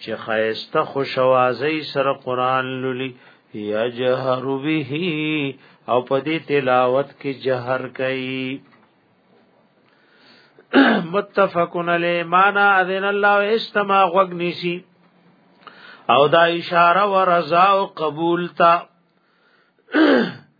چې خایسته خوشوازی سره قران لولي یجهر به او په دې تلاوت کې جهر کوي متفقن علی معنا اذن الله استمع غنیسی او دا اشاره و رضا او قبول تا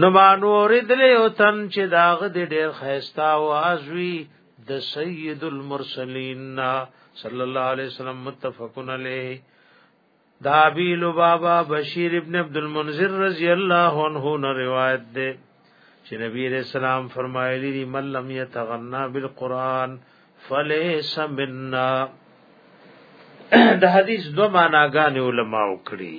نو ما نور دلی او تن چې داغ دې ډېر خيستا او ازوي د سيد المرسلين صلی الله علیه وسلم متفقن علیه دا بیل بابا بشیر ابن عبد المنذر رضی الله عنه نه روایت ده چې نبی رسول الله فرمایلی دی من لم يتغنا بالقران فليس منا د حدیث دو معناګانې علما وکړي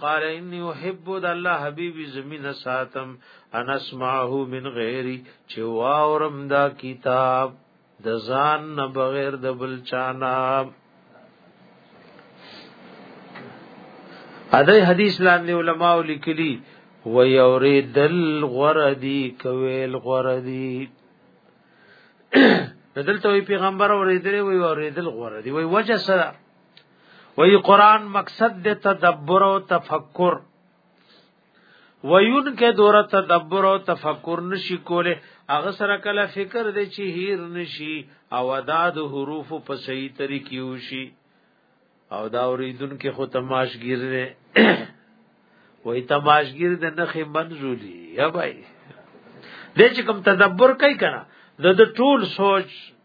قال اني احب د الله حبيبي زمين ساتم انا اسمعه من غيري چې واورم دا کتاب د ځان نه بغیر د بل چانا اده حدیث لاندې علما لیکلي و یوریدل غردی کویل غردی دلته پیغمبر اوریدل وی اوریدل غردی وی وجه سره وی قران مقصد د تدبر او تفکر ویون کې دوره تدبر او تفکر نشي کوله هغه سره کله فکر دی چې هیر نشي او ادا د حروف په صحیح طریقې وشي او دا اوریدون کې خو تماشګیر نه وای تماشګیر د نخې منزولي یا بای د چې کوم تدبر کوي کنه د ټول سوچ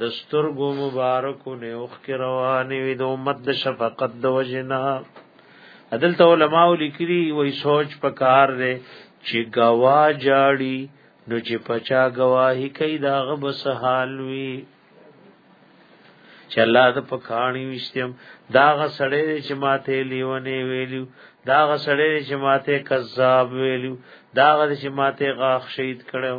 د سترګو مبارکو نه اوخ کې روانې وي د امت د شفقت د وجنا عدل ته علماء لیکلي وای سوچ پکار دی چې گوا جاړي نو چې پچا گواہی کوي دا غب سهال وي چې الله د پکانی وشتم دا غ سړی چې ماته لیونه ویلو دا غ سړی چې ماته کذاب ویلو دا غ چې ماته غاخ شهید کړو